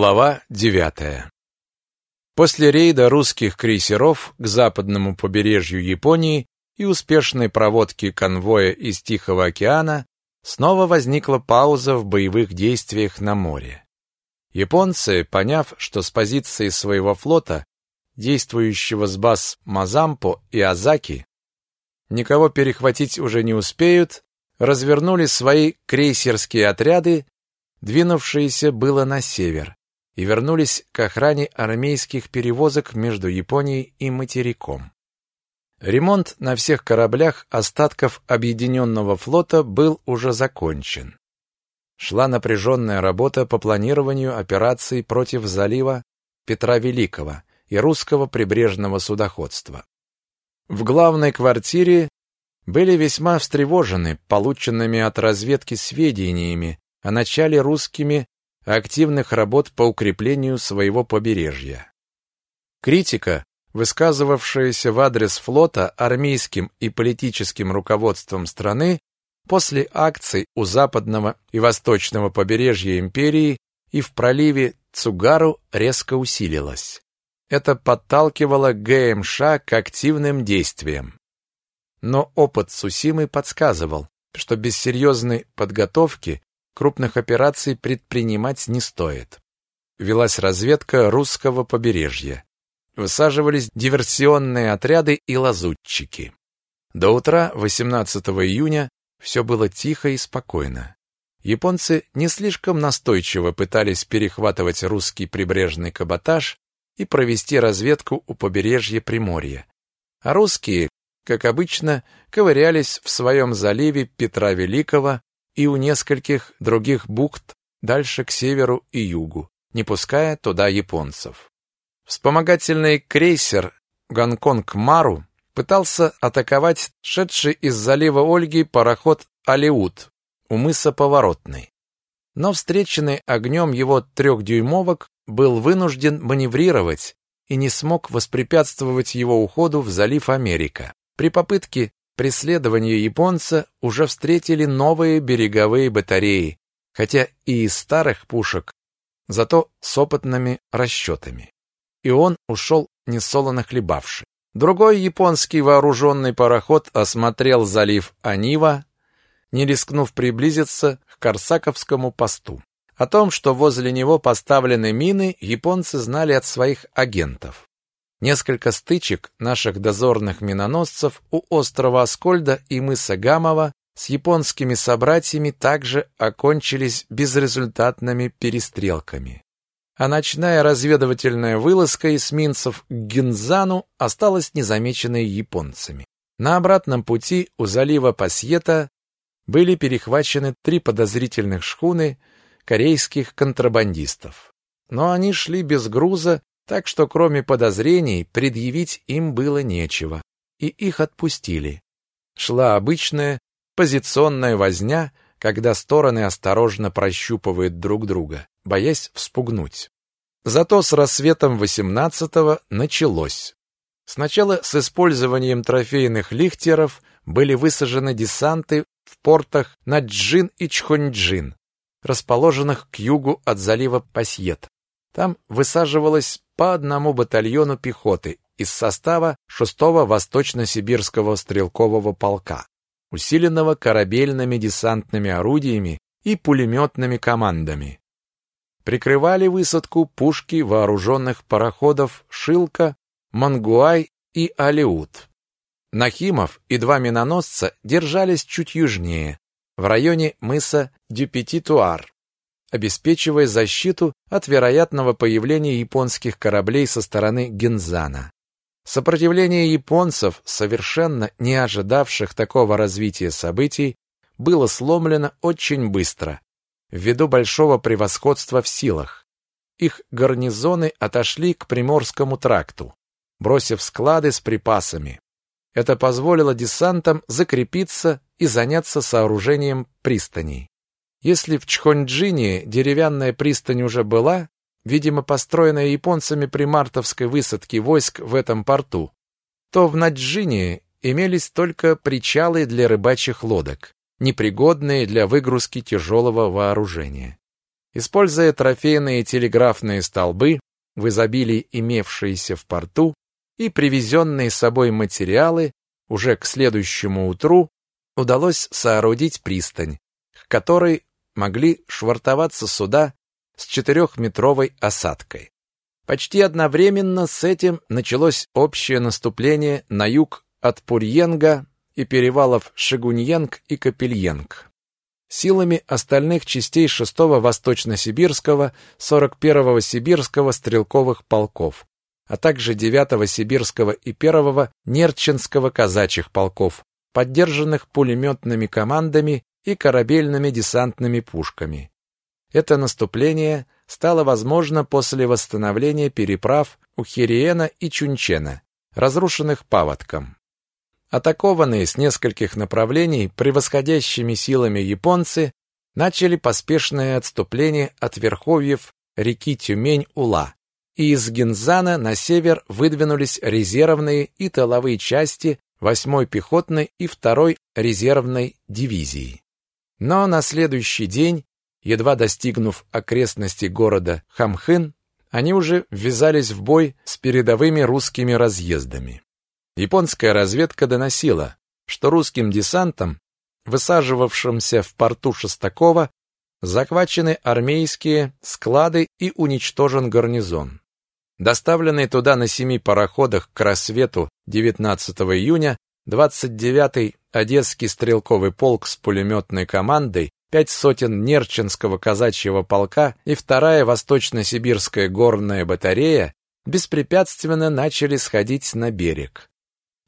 Глава девятая. После рейда русских крейсеров к западному побережью Японии и успешной проводки конвоя из Тихого океана снова возникла пауза в боевых действиях на море. Японцы, поняв, что с позиции своего флота, действующего с баз Мазампо и Азаки, никого перехватить уже не успеют, развернули свои крейсерские отряды двинувшиеся было на север, и вернулись к охране армейских перевозок между Японией и материком. Ремонт на всех кораблях остатков объединенного флота был уже закончен. Шла напряженная работа по планированию операций против залива Петра Великого и русского прибрежного судоходства. В главной квартире были весьма встревожены полученными от разведки сведениями о начале русскими активных работ по укреплению своего побережья. Критика, высказывавшаяся в адрес флота армейским и политическим руководством страны после акций у западного и восточного побережья империи и в проливе Цугару резко усилилась. Это подталкивало ГМШ к активным действиям. Но опыт Сусимы подсказывал, что без серьезной подготовки крупных операций предпринимать не стоит. Велась разведка русского побережья. Высаживались диверсионные отряды и лазутчики. До утра 18 июня все было тихо и спокойно. Японцы не слишком настойчиво пытались перехватывать русский прибрежный каботаж и провести разведку у побережья Приморья. А русские, как обычно, ковырялись в своем заливе Петра Великого, и у нескольких других бухт дальше к северу и югу, не пуская туда японцев. Вспомогательный крейсер Гонконг-Мару пытался атаковать шедший из залива Ольги пароход «Алеут» у мыса Поворотный. Но встреченный огнем его трехдюймовок был вынужден маневрировать и не смог воспрепятствовать его уходу в залив Америка. При попытке преследования японца уже встретили новые береговые батареи, хотя и из старых пушек, зато с опытными расчетами. И он ушел несолоно хлебавший. Другой японский вооруженный пароход осмотрел залив Анива, не рискнув приблизиться к Корсаковскому посту. О том, что возле него поставлены мины, японцы знали от своих агентов. Несколько стычек наших дозорных миноносцев у острова Аскольда и мыса Гамова с японскими собратьями также окончились безрезультатными перестрелками. А ночная разведывательная вылазка эсминцев к Гинзану осталась незамеченной японцами. На обратном пути у залива Пасьета были перехвачены три подозрительных шхуны корейских контрабандистов. Но они шли без груза так что кроме подозрений предъявить им было нечего, и их отпустили. Шла обычная позиционная возня, когда стороны осторожно прощупывают друг друга, боясь вспугнуть. Зато с рассветом 18-го началось. Сначала с использованием трофейных лихтеров были высажены десанты в портах Наджин и Чхонджин, расположенных к югу от залива Пасьет. Там высаживалось по одному батальону пехоты из состава 6-го Восточно-Сибирского стрелкового полка, усиленного корабельными десантными орудиями и пулеметными командами. Прикрывали высадку пушки вооруженных пароходов «Шилка», «Мангуай» и «Алеут». Нахимов и два миноносца держались чуть южнее, в районе мыса Дюпетитуар обеспечивая защиту от вероятного появления японских кораблей со стороны Гензана. Сопротивление японцев, совершенно не ожидавших такого развития событий, было сломлено очень быстро, ввиду большого превосходства в силах. Их гарнизоны отошли к Приморскому тракту, бросив склады с припасами. Это позволило десантам закрепиться и заняться сооружением пристаней. Если в Чхонджине деревянная пристань уже была, видимо, построенная японцами при мартовской высадке войск в этом порту, то в Наджине имелись только причалы для рыбачьих лодок, непригодные для выгрузки тяжелого вооружения. Используя трофейные телеграфные столбы, в изобилии имевшиеся в порту, и привезенные с собой материалы, уже к следующему утру удалось соорудить пристань, к которой могли швартоваться суда с четырехметровой осадкой. Почти одновременно с этим началось общее наступление на юг от Пурьенга и перевалов Шигуньенг и Капельенг. Силами остальных частей 6-го Восточно-Сибирского, 41-го Сибирского стрелковых полков, а также 9-го Сибирского и 1-го Нерчинского казачьих полков, поддержанных пулеметными командами и корабельными десантными пушками. Это наступление стало возможно после восстановления переправ у Хириена и Чунчена, разрушенных паводком. Атакованные с нескольких направлений превосходящими силами японцы начали поспешное отступление от верховьев реки Тюмень-Ула, и из Гинзана на север выдвинулись резервные и тыловые части 8-й пехотной и 2-й резервной дивизии. Но на следующий день, едва достигнув окрестностей города Хамхын, они уже ввязались в бой с передовыми русскими разъездами. Японская разведка доносила, что русским десантом, высаживавшимся в порту Шестакова, захвачены армейские склады и уничтожен гарнизон. Доставленный туда на семи пароходах к рассвету 19 июня 29-й Одесский стрелковый полк с пулеметной командой, пять сотен Нерчинского казачьего полка и вторая Восточно-Сибирская горная батарея беспрепятственно начали сходить на берег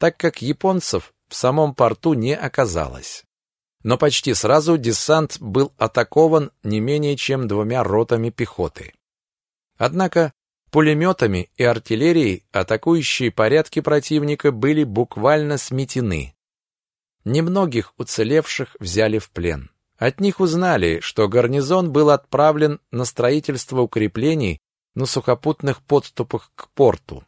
так как японцев в самом порту не оказалось. Но почти сразу десант был атакован не менее чем двумя ротами пехоты. Однако пулеметами и артиллерией атакующие порядки противника были буквально сметены. Немногих уцелевших взяли в плен. От них узнали, что гарнизон был отправлен на строительство укреплений на сухопутных подступах к порту.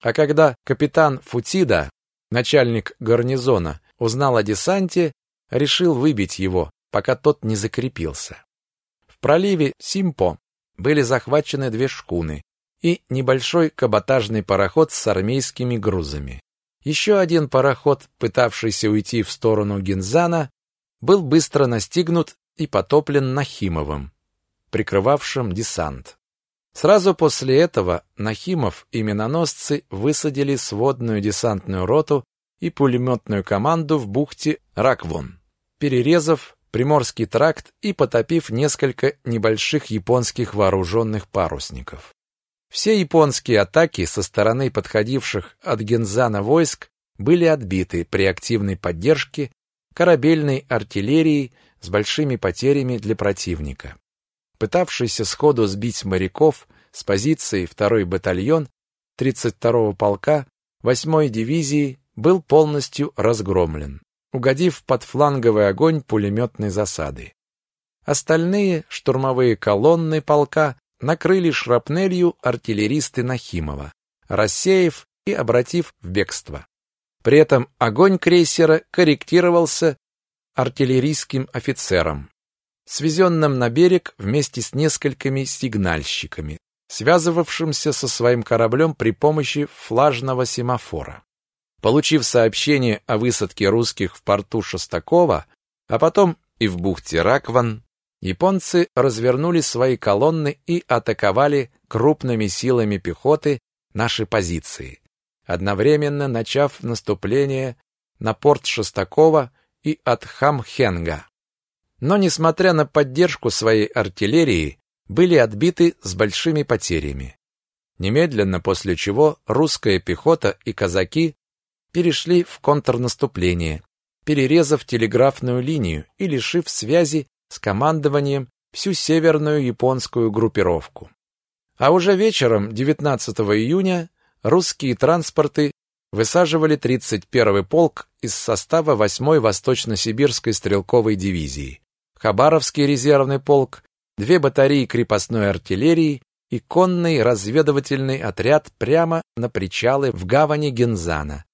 А когда капитан Футида начальник гарнизона, узнал о десанте, решил выбить его, пока тот не закрепился. В проливе Симпо были захвачены две шкуны и небольшой каботажный пароход с армейскими грузами. Еще один пароход, пытавшийся уйти в сторону Гинзана, был быстро настигнут и потоплен Нахимовым, прикрывавшим десант. Сразу после этого Нахимов и миноносцы высадили сводную десантную роту и пулеметную команду в бухте Раквон, перерезав Приморский тракт и потопив несколько небольших японских вооруженных парусников. Все японские атаки со стороны подходивших от Гензана войск были отбиты при активной поддержке корабельной артиллерии с большими потерями для противника пытавшийся сходу сбить моряков с позиции 2-й батальон 32-го полка 8-й дивизии был полностью разгромлен, угодив под фланговый огонь пулеметной засады. Остальные штурмовые колонны полка накрыли шрапнелью артиллеристы Нахимова, рассеяв и обратив в бегство. При этом огонь крейсера корректировался артиллерийским офицером свезенным на берег вместе с несколькими сигнальщиками, связывавшимся со своим кораблем при помощи флажного семафора. Получив сообщение о высадке русских в порту Шостакова, а потом и в бухте Ракван, японцы развернули свои колонны и атаковали крупными силами пехоты наши позиции, одновременно начав наступление на порт Шостакова и от Хамхенга но, несмотря на поддержку своей артиллерии, были отбиты с большими потерями. Немедленно после чего русская пехота и казаки перешли в контрнаступление, перерезав телеграфную линию и лишив связи с командованием всю северную японскую группировку. А уже вечером 19 июня русские транспорты высаживали 31-й полк из состава 8-й Восточно-Сибирской стрелковой дивизии. Хабаровский резервный полк, две батареи крепостной артиллерии и конный разведывательный отряд прямо на причалы в гавани Гензана.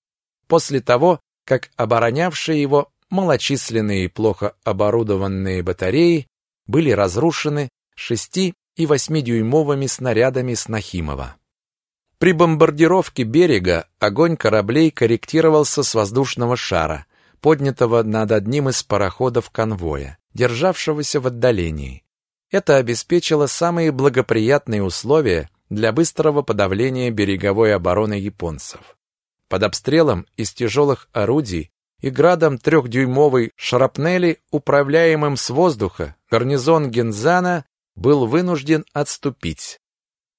После того, как оборонявшие его малочисленные и плохо оборудованные батареи были разрушены 6 и 8-дюймовыми снарядами с. При бомбардировке берега огонь кораблей корректировался с воздушного шара, поднятого над одним из пароходов конвоя, державшегося в отдалении. Это обеспечило самые благоприятные условия для быстрого подавления береговой обороны японцев. Под обстрелом из тяжелых орудий и градом трехдюймовой шрапнели, управляемым с воздуха, гарнизон Гензана был вынужден отступить.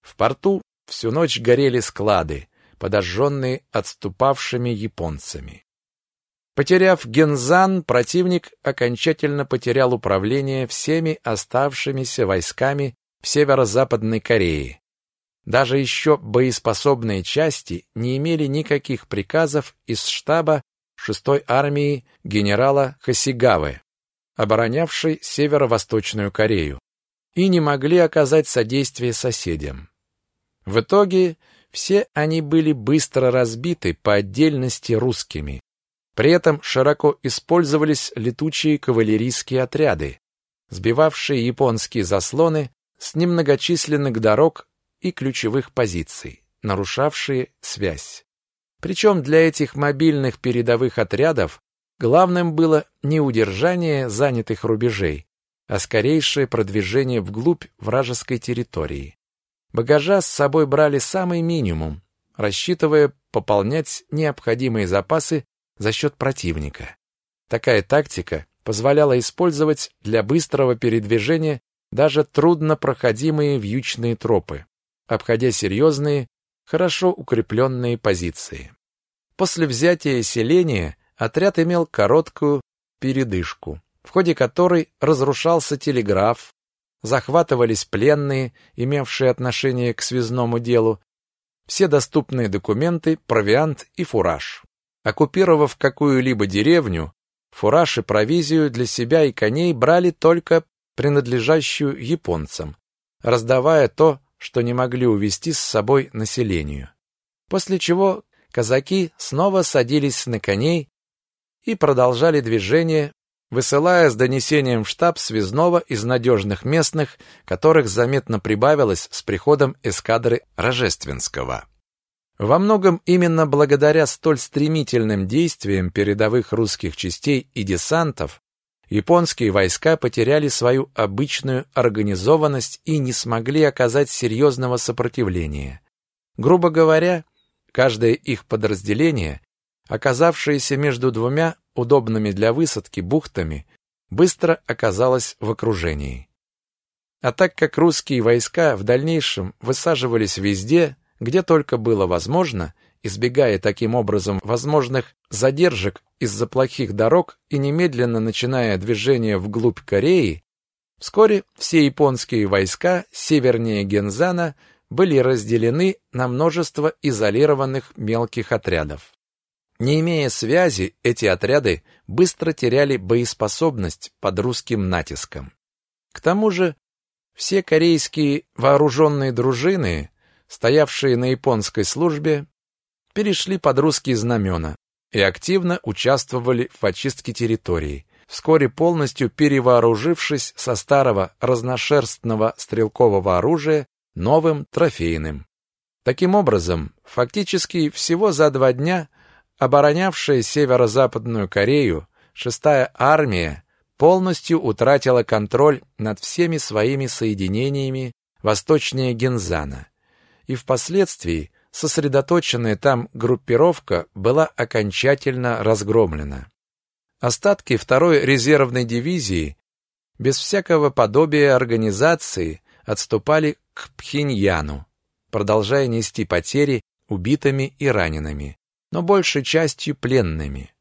В порту всю ночь горели склады, подожженные отступавшими японцами. Потеряв Гензан, противник окончательно потерял управление всеми оставшимися войсками в северо-западной Корее. Даже еще боеспособные части не имели никаких приказов из штаба 6-й армии генерала Хасигавы, оборонявшей северо-восточную Корею, и не могли оказать содействие соседям. В итоге все они были быстро разбиты по отдельности русскими. При этом широко использовались летучие кавалерийские отряды, сбивавшие японские заслоны с немногочисленных дорог и ключевых позиций, нарушавшие связь. Причем для этих мобильных передовых отрядов главным было не удержание занятых рубежей, а скорейшее продвижение вглубь вражеской территории. Багажа с собой брали самый минимум, рассчитывая пополнять необходимые запасы за счет противника. Такая тактика позволяла использовать для быстрого передвижения даже труднопроходимые вьючные тропы обходя серьезные, хорошо укрепленные позиции. После взятия селения отряд имел короткую передышку, в ходе которой разрушался телеграф, захватывались пленные, имевшие отношение к связному делу, все доступные документы, провиант и фураж. Оккупировав какую-либо деревню, фураж и провизию для себя и коней брали только принадлежащую японцам, раздавая то, что не могли увести с собой населению. После чего казаки снова садились на коней и продолжали движение, высылая с донесением в штаб связного из надежных местных, которых заметно прибавилось с приходом эскадры Рожественского. Во многом именно благодаря столь стремительным действиям передовых русских частей и десантов японские войска потеряли свою обычную организованность и не смогли оказать серьезного сопротивления. Грубо говоря, каждое их подразделение, оказавшееся между двумя удобными для высадки бухтами, быстро оказалось в окружении. А так как русские войска в дальнейшем высаживались везде, где только было возможно, избегая таким образом возможных задержек из-за плохих дорог и немедленно начиная движение вглубь Кореи, вскоре все японские войска севернее Гензана были разделены на множество изолированных мелких отрядов. Не имея связи, эти отряды быстро теряли боеспособность под русским натиском. К тому же все корейские вооруженные дружины, стоявшие на японской службе, перешли под русские знамена и активно участвовали в очистке территории, вскоре полностью перевооружившись со старого разношерстного стрелкового оружия новым трофейным. Таким образом, фактически всего за два дня оборонявшая северо-западную Корею шестая армия полностью утратила контроль над всеми своими соединениями восточнее Гензана и впоследствии сосредоточенная там группировка была окончательно разгромлена. Остатки второй резервной дивизии без всякого подобия организации отступали к Пхеньяну, продолжая нести потери убитыми и ранеными, но большей частью пленными.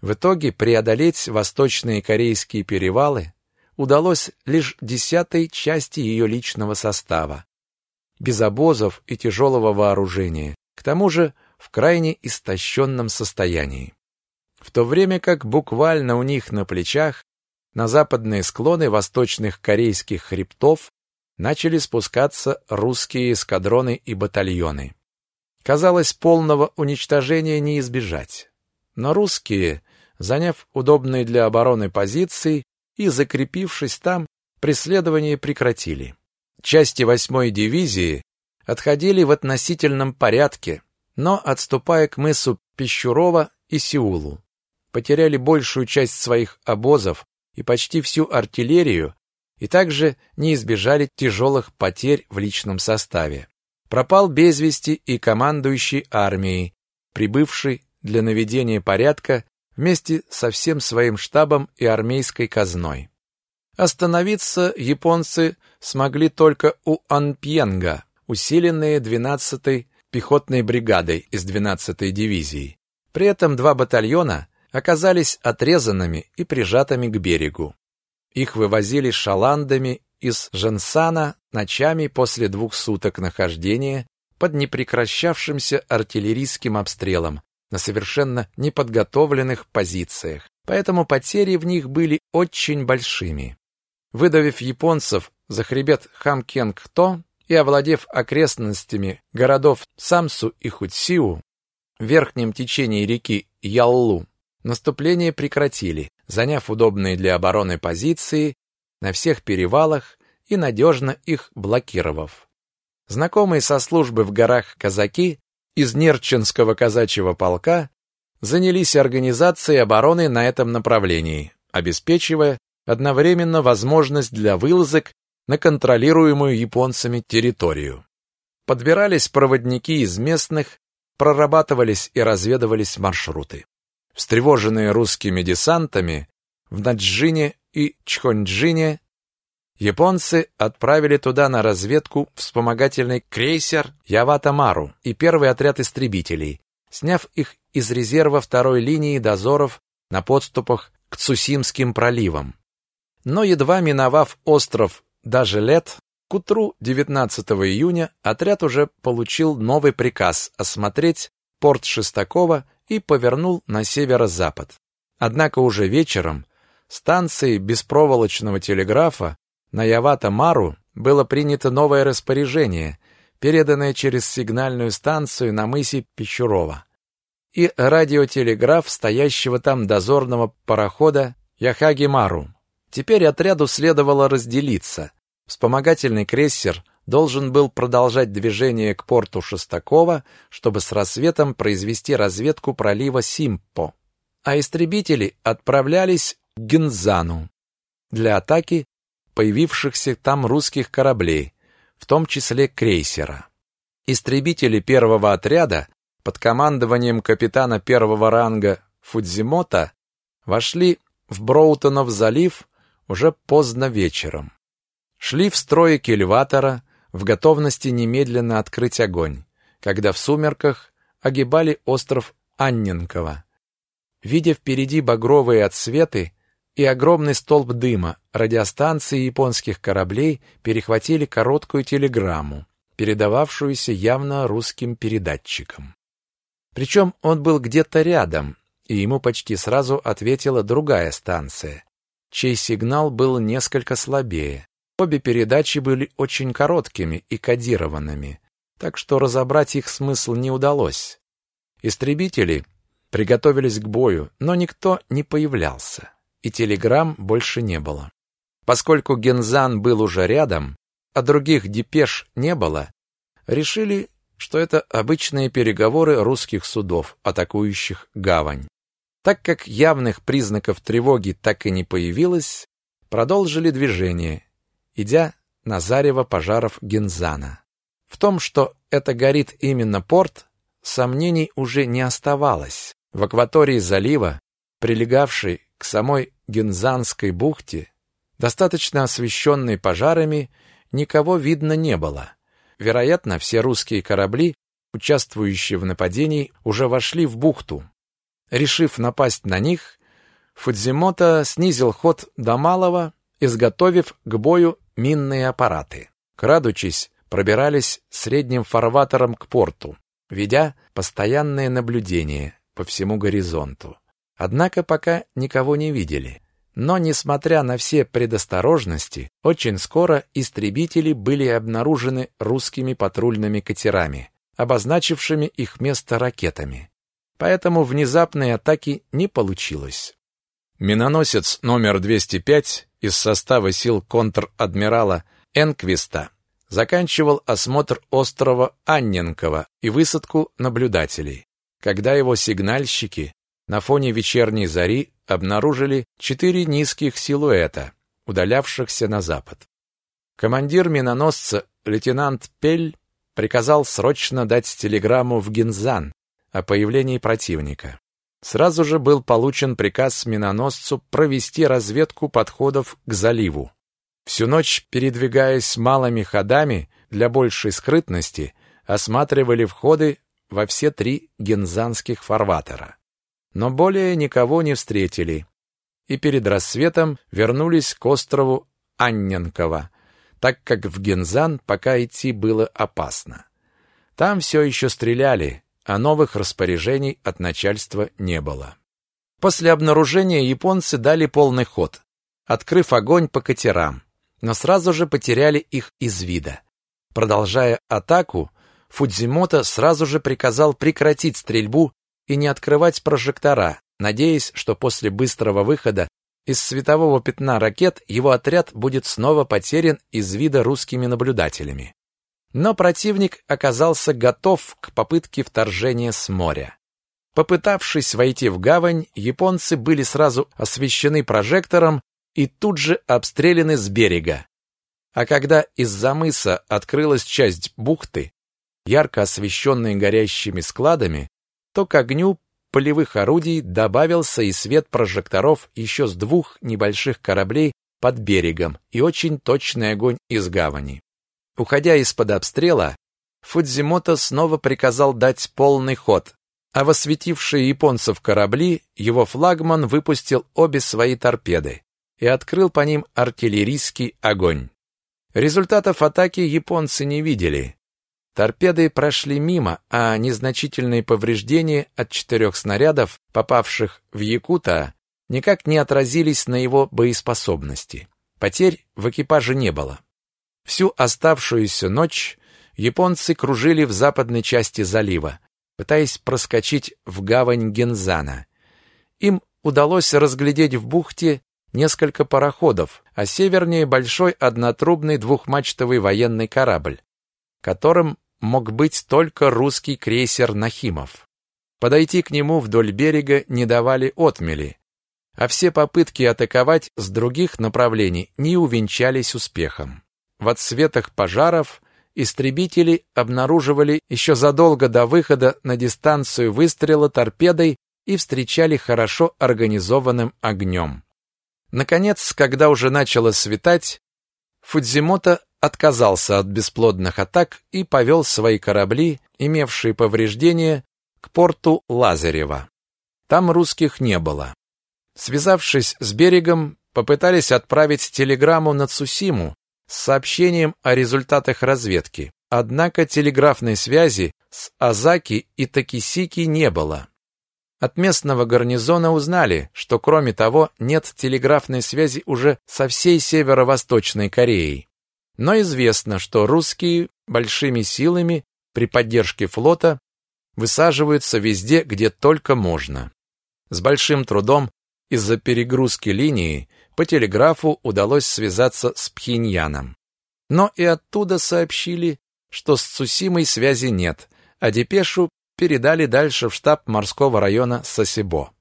В итоге преодолеть восточные корейские перевалы удалось лишь десятой части ее личного состава, без обозов и тяжелого вооружения, к тому же в крайне истощенном состоянии. В то время как буквально у них на плечах на западные склоны восточных корейских хребтов начали спускаться русские эскадроны и батальоны. Казалось, полного уничтожения не избежать. Но русские, заняв удобные для обороны позиции и закрепившись там, преследование прекратили. Части 8-й дивизии отходили в относительном порядке, но отступая к мысу Пищурова и Сеулу. Потеряли большую часть своих обозов и почти всю артиллерию, и также не избежали тяжелых потерь в личном составе. Пропал без вести и командующий армией, прибывший для наведения порядка вместе со всем своим штабом и армейской казной. Остановиться японцы смогли только у Анпьенга, усиленные 12-й пехотной бригадой из 12-й дивизии. При этом два батальона оказались отрезанными и прижатыми к берегу. Их вывозили шаландами из Жансана ночами после двух суток нахождения под непрекращавшимся артиллерийским обстрелом на совершенно неподготовленных позициях. Поэтому потери в них были очень большими. Выдавив японцев за хребет Хамкенг-То и овладев окрестностями городов Самсу и Хутсиу в верхнем течении реки Яллу, наступление прекратили, заняв удобные для обороны позиции на всех перевалах и надежно их блокировав. Знакомые со службы в горах казаки из Нерчинского казачьего полка занялись организацией обороны на этом направлении, обеспечивая одновременно возможность для вылазок на контролируемую японцами территорию. Подбирались проводники из местных, прорабатывались и разведывались маршруты. Встревоженные русскими десантами в Наджине и Чхонджине японцы отправили туда на разведку вспомогательный крейсер Явата-Мару и первый отряд истребителей, сняв их из резерва второй линии дозоров на подступах к Цусимским проливам. Но едва миновав остров даже лет, к утру 19 июня отряд уже получил новый приказ осмотреть порт Шестакова и повернул на северо-запад. Однако уже вечером станции беспроволочного телеграфа на Явата-Мару было принято новое распоряжение, переданное через сигнальную станцию на мысе Пещурова и радиотелеграф стоящего там дозорного парохода Яхаги-Мару. Теперь отряду следовало разделиться. Вспомогательный крейсер должен был продолжать движение к порту Шестакова, чтобы с рассветом произвести разведку пролива Симпо. А истребители отправлялись к Гензану для атаки появившихся там русских кораблей, в том числе крейсера. Истребители первого отряда под командованием капитана первого ранга Фудзимота вошли в Броутонов залив уже поздно вечером. Шли в строе кильватора, в готовности немедленно открыть огонь, когда в сумерках огибали остров Анненково. Видя впереди багровые отсветы и огромный столб дыма, радиостанции японских кораблей перехватили короткую телеграмму, передававшуюся явно русским передатчиком. Причем он был где-то рядом, и ему почти сразу ответила другая станция, чей сигнал был несколько слабее. Обе передачи были очень короткими и кодированными, так что разобрать их смысл не удалось. Истребители приготовились к бою, но никто не появлялся, и телеграмм больше не было. Поскольку Гензан был уже рядом, а других депеш не было, решили, что это обычные переговоры русских судов, атакующих гавань. Так как явных признаков тревоги так и не появилось, продолжили движение, идя на зарево пожаров Гензана. В том, что это горит именно порт, сомнений уже не оставалось. В акватории залива, прилегавшей к самой Гензанской бухте, достаточно освещенной пожарами, никого видно не было. Вероятно, все русские корабли, участвующие в нападении, уже вошли в бухту. Решив напасть на них, Фудзимото снизил ход до малого, изготовив к бою минные аппараты. Крадучись, пробирались средним фарватером к порту, ведя постоянное наблюдение по всему горизонту. Однако пока никого не видели. Но, несмотря на все предосторожности, очень скоро истребители были обнаружены русскими патрульными катерами, обозначившими их место ракетами поэтому внезапной атаки не получилось. Миноносец номер 205 из состава сил контр-адмирала Энквиста заканчивал осмотр острова Анненково и высадку наблюдателей, когда его сигнальщики на фоне вечерней зари обнаружили четыре низких силуэта, удалявшихся на запад. Командир миноносца лейтенант Пель приказал срочно дать телеграмму в Гинзан о появлении противника. Сразу же был получен приказ миноносцу провести разведку подходов к заливу. Всю ночь, передвигаясь малыми ходами для большей скрытности, осматривали входы во все три гензанских фарватера. Но более никого не встретили, и перед рассветом вернулись к острову Анненково, так как в Гензан пока идти было опасно. Там все еще стреляли, а новых распоряжений от начальства не было. После обнаружения японцы дали полный ход, открыв огонь по катерам, но сразу же потеряли их из вида. Продолжая атаку, Фудзимото сразу же приказал прекратить стрельбу и не открывать прожектора, надеясь, что после быстрого выхода из светового пятна ракет его отряд будет снова потерян из вида русскими наблюдателями. Но противник оказался готов к попытке вторжения с моря. Попытавшись войти в гавань, японцы были сразу освещены прожектором и тут же обстреляны с берега. А когда из-за мыса открылась часть бухты, ярко освещенной горящими складами, то к огню полевых орудий добавился и свет прожекторов еще с двух небольших кораблей под берегом и очень точный огонь из гавани. Уходя из-под обстрела, Фудзимото снова приказал дать полный ход, а в осветившие японцев корабли его флагман выпустил обе свои торпеды и открыл по ним артиллерийский огонь. Результатов атаки японцы не видели. Торпеды прошли мимо, а незначительные повреждения от четырех снарядов, попавших в Якута, никак не отразились на его боеспособности. Потерь в экипаже не было. Всю оставшуюся ночь японцы кружили в западной части залива, пытаясь проскочить в гавань Гензана. Им удалось разглядеть в бухте несколько пароходов, а севернее большой однотрубный двухмачтовый военный корабль, которым мог быть только русский крейсер Нахимов. Подойти к нему вдоль берега не давали отмели, а все попытки атаковать с других направлений не увенчались успехом. В отсветах пожаров истребители обнаруживали еще задолго до выхода на дистанцию выстрела торпедой и встречали хорошо организованным огнем. Наконец, когда уже начало светать, Фудзимото отказался от бесплодных атак и повел свои корабли, имевшие повреждения, к порту Лазарева. Там русских не было. Связавшись с берегом, попытались отправить телеграмму на Цусиму, с сообщением о результатах разведки. Однако телеграфной связи с Азаки и Такисики не было. От местного гарнизона узнали, что кроме того нет телеграфной связи уже со всей северо-восточной Кореей. Но известно, что русские большими силами при поддержке флота высаживаются везде, где только можно. С большим трудом из-за перегрузки линии по телеграфу удалось связаться с Пхеньяном. Но и оттуда сообщили, что с Цусимой связи нет, а депешу передали дальше в штаб морского района Сасибо.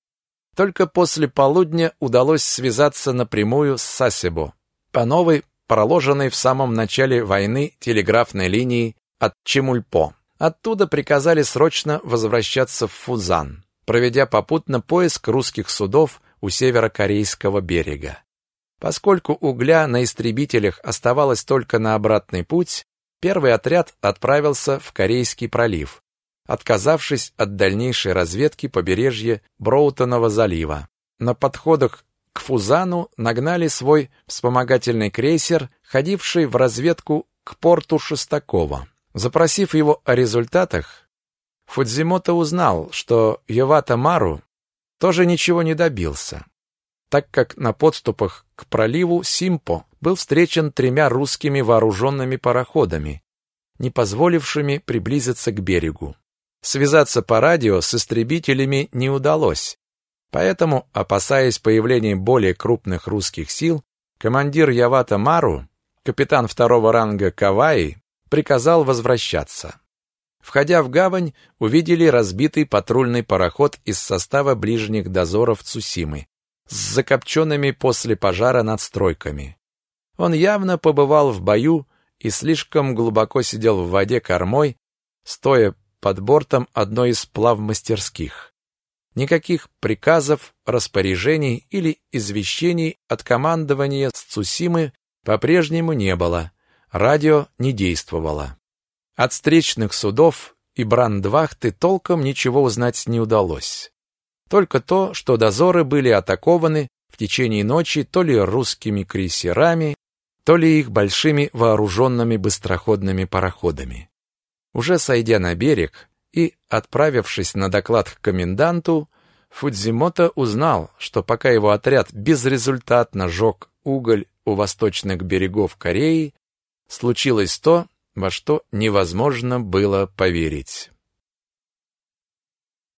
Только после полудня удалось связаться напрямую с Сасибо по новой, проложенной в самом начале войны телеграфной линии от Чемульпо. Оттуда приказали срочно возвращаться в Фузан, проведя попутно поиск русских судов у северокорейского берега. Поскольку угля на истребителях оставалось только на обратный путь, первый отряд отправился в Корейский пролив, отказавшись от дальнейшей разведки побережья Броутонова залива. На подходах к Фузану нагнали свой вспомогательный крейсер, ходивший в разведку к порту Шестакова. Запросив его о результатах, Фудзимото узнал, что Йовата Мару тоже ничего не добился так как на подступах к проливу Симпо был встречен тремя русскими вооруженными пароходами, не позволившими приблизиться к берегу. Связаться по радио с истребителями не удалось, Поэтому, опасаясь появления более крупных русских сил, командир Явата Мару, капитан второго ранга Каваи, приказал возвращаться. Входя в гавань, увидели разбитый патрульный пароход из состава ближних дозоров Цусимы с закопченными после пожара надстройками. Он явно побывал в бою и слишком глубоко сидел в воде кормой, стоя под бортом одной из плавмастерских. Никаких приказов, распоряжений или извещений от командования с Цусимы по-прежнему не было. Радио не действовало. От встречных судов и брандвахты толком ничего узнать не удалось. Только то, что дозоры были атакованы в течение ночи то ли русскими крейсерами, то ли их большими вооруженными быстроходными пароходами. Уже сойдя на берег и отправившись на доклад к коменданту, Фудзимото узнал, что пока его отряд безрезультатно жег уголь у восточных берегов Кореи, случилось то, во что невозможно было поверить.